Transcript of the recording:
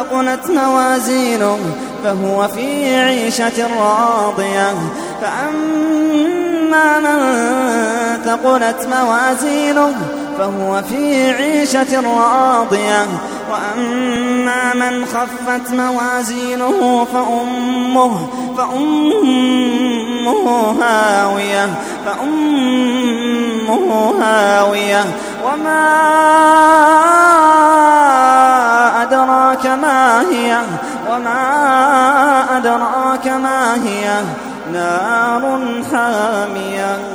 ثقلت موازينه فهو في عيشة راضية. فأما من ثقلت موازينه فهو في عيشة راضية. وأما من خفت موازينه فأمه فأمه هاوية. فأمه هاوية. وما أدراك ما هي وما أدراك ما هي نار حامية.